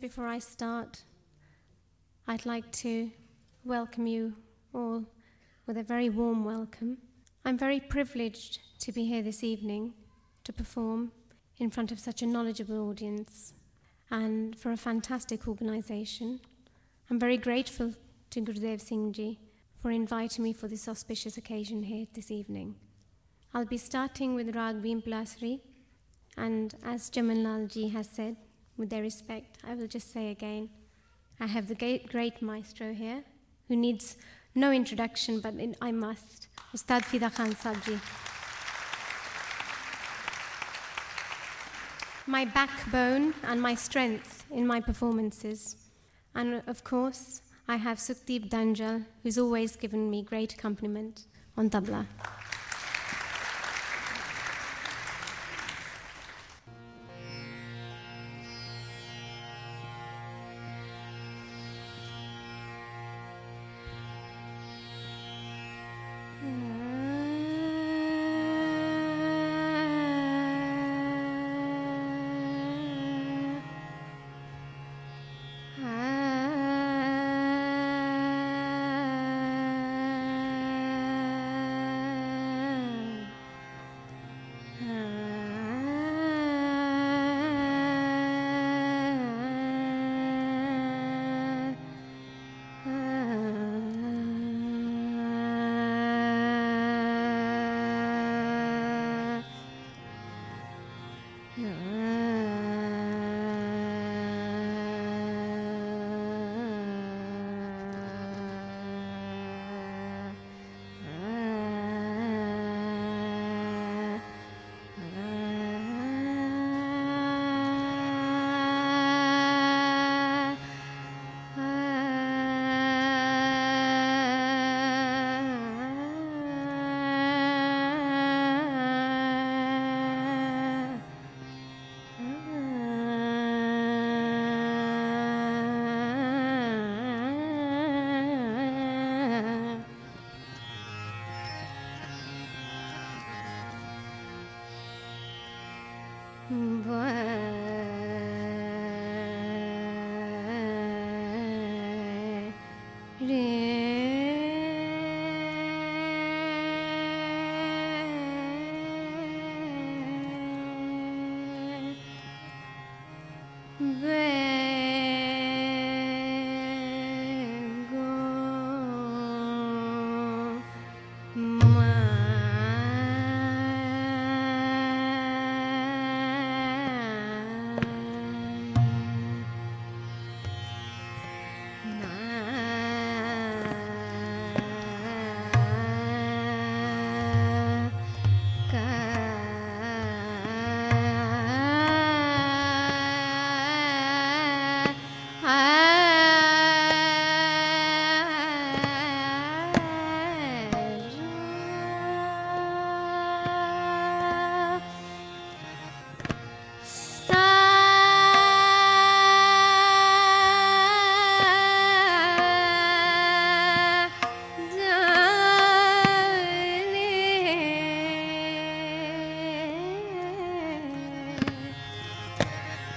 Before I start, I'd like to welcome you all with a very warm welcome. I'm very privileged to be here this evening to perform in front of such a knowledgeable audience and for a fantastic organisation. I'm very grateful to Gurudev Singh Ji for inviting me for this auspicious occasion here this evening. I'll be starting with Rag Bhimpalasi, and as Jaman Lal Ji has said, with their respect, I will just say again I have the great, maestro here who needs no introduction, but I must. Ustad Fida Khan Sabji. My backbone and my strength in my performances. And of course, I have Sukhdeep Dhanjal, who's always given me great accompaniment on tabla.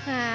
Ah.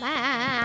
妈。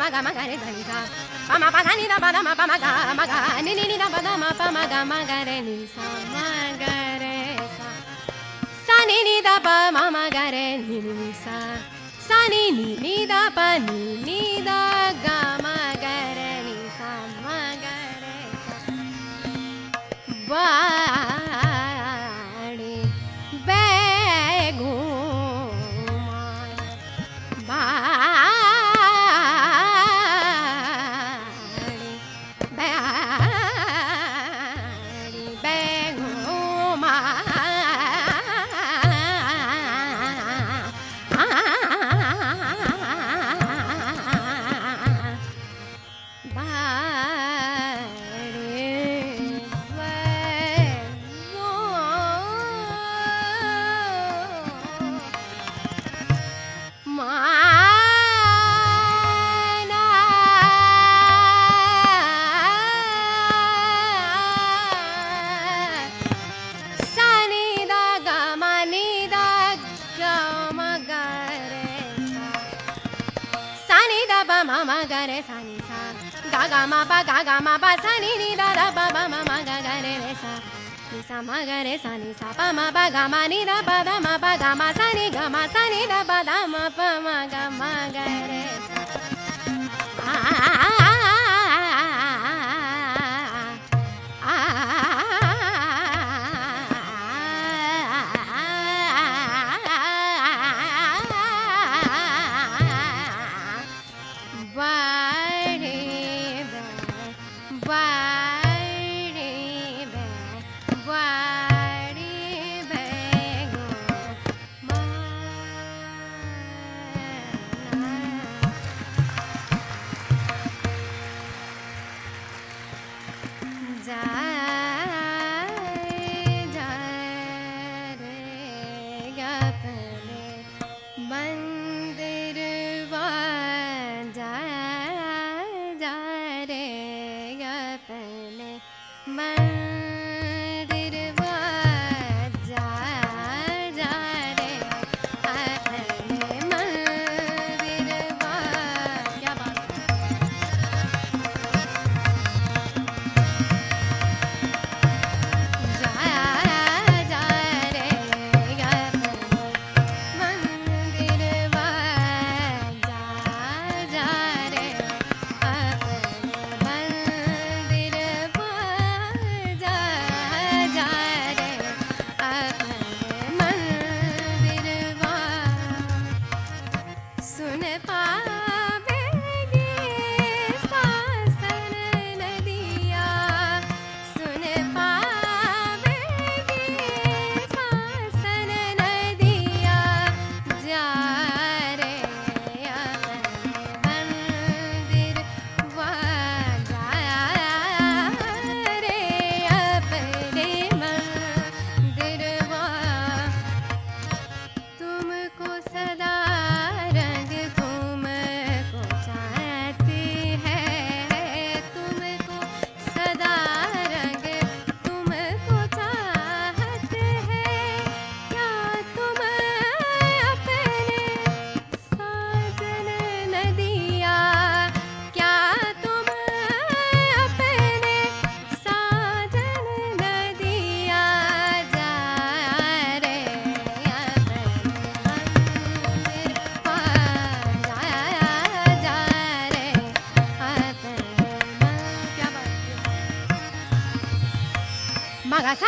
ma ga ma ga re ni sa pa ma pa ni da da ma pa ma ga ma ga ni ni ni da da ma pa ma ga ma ga re ni sa ma ga re sa sa ni ni da ma ga re ni sa sa ni ni ni da ni ni da ga ma ga re ni sa ma ga re sa ba ga ma ba sa ni ni da da ba ba ma ma ga ga re re sa. Ni sa ma ga re sa ni sa pa ma ba ga ma ni da ba da ma ba ga ma sa ni ga ma sa ni da ba da ma pa ma ga ma ga re sa. जाए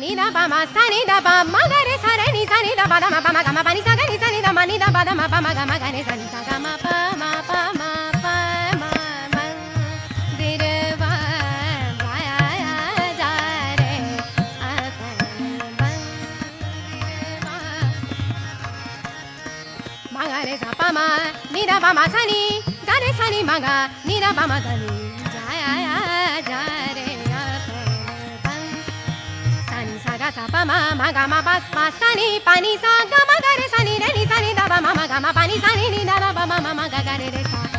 ni da ba ma sa ni da ba ma ga re sa re ni sa ni da ba da ma ba ma ga ma pa ni sa ga ni sa ni da ma ni da ba da ma pa ma ga ma ga ni sa ni sa ga ma pa ma pa ma pa ma ma de de va ja ya ya ja re a pa ma va ma ga re sa pa ma ni da ba ma sa ni ga re sa ni ma ga ni da ba ma sa ni pa ma ma ga ma pa ma sa ni pa ni sa ga ma ga re sa ni re ni sa ni da pa ma ma ga ma pa ni sa ni ni da pa ma ma ma ga ga re re sa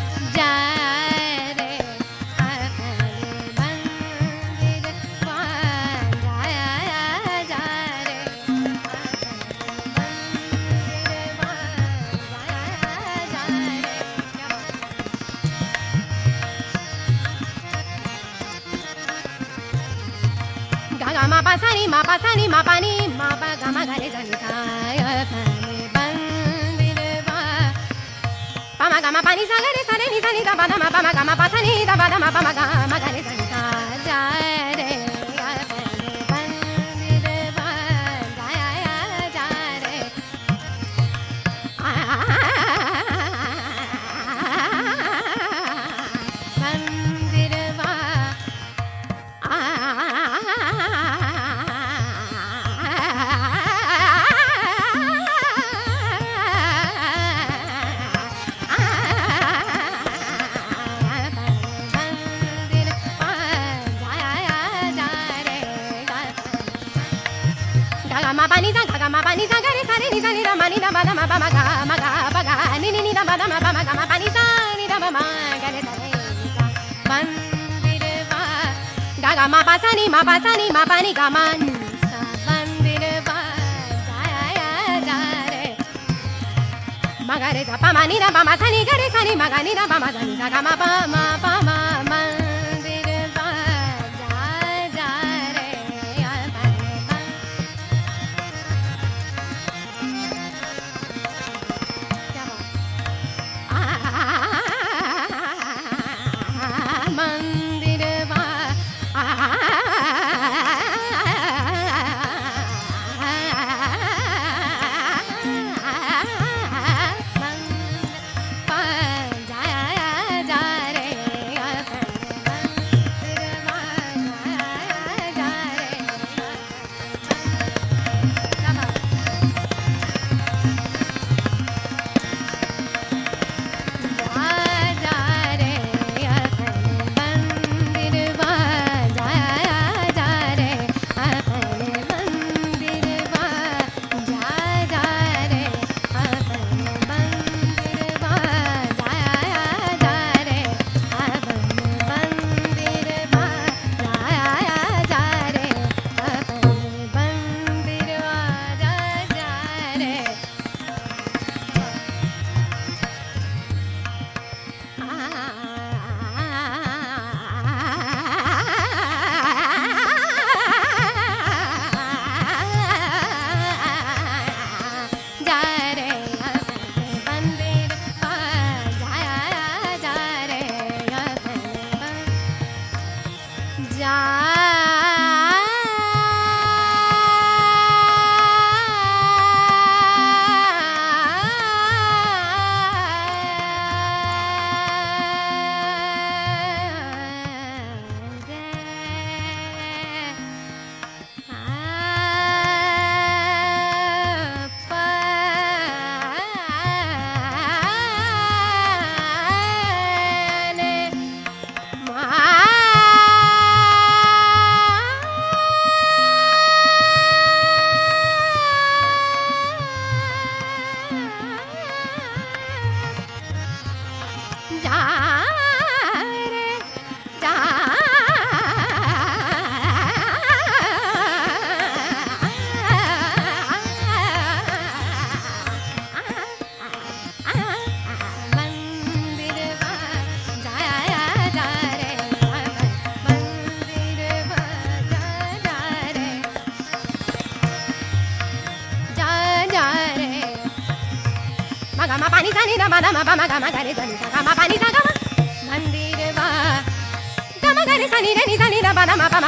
ma pa sa ni ma pa sa ni ma pa ni ma pa ga ma ga re sa ni sa ya pa ni ban ni da ma da ba da ma ma ga ma ga pa ga ni ni ni da ba da ma pa ma ga ma pa ni sa ni da ma ma ma ma ma ma ya ya ja re ma ga re sa pa ma ni da ma ma da ma ma ma pa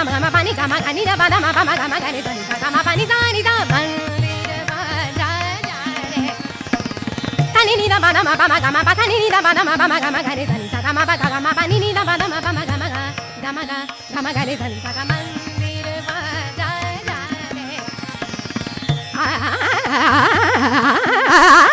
da ba da ma ma ga ma pa ni ga ma ga ni da ba da ma pa ma ga ma ga re sa ni ga ma pa ni sa ni da mandir va ja ja re sa ni ni da ba da ma pa ma ga ma pa sa ni ni da ba da ma pa ma ga ma ga re sa ni ga ma pa ga ga ma pa ni ni da ba da ma pa ma ga ma ga ga ma ga ga ma ga re sa ni ga mandir va ja ja re ah, ah, ah, ah, ah.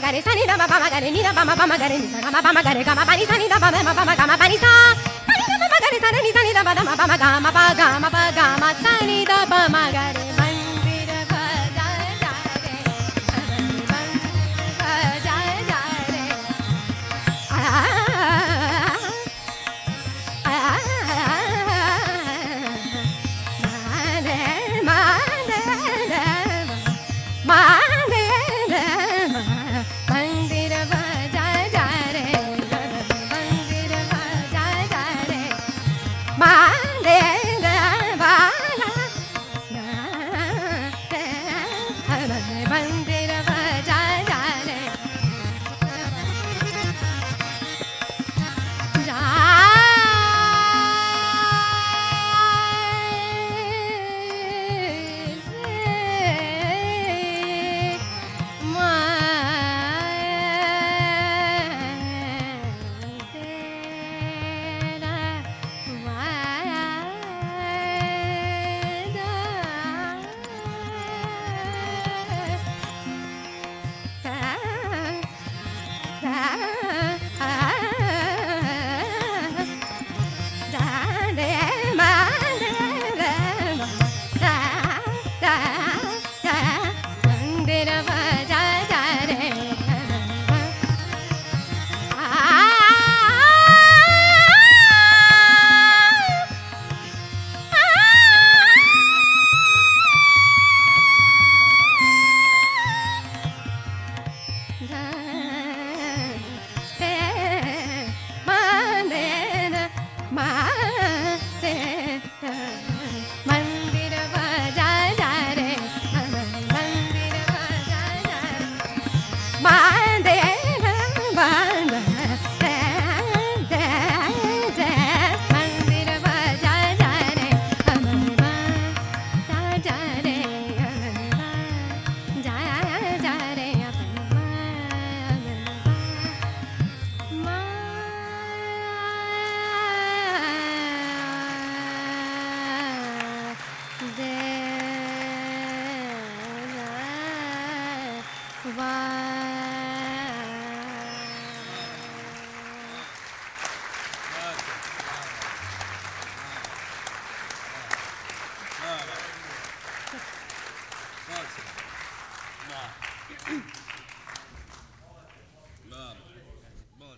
gare sani da baba gare ni da baba baba gare ni da baba baba gare gama pani sani da baba baba baba gama pani sa pani da baba gare sani ni sani da baba baba gama pa gama pa gama sani da baba gare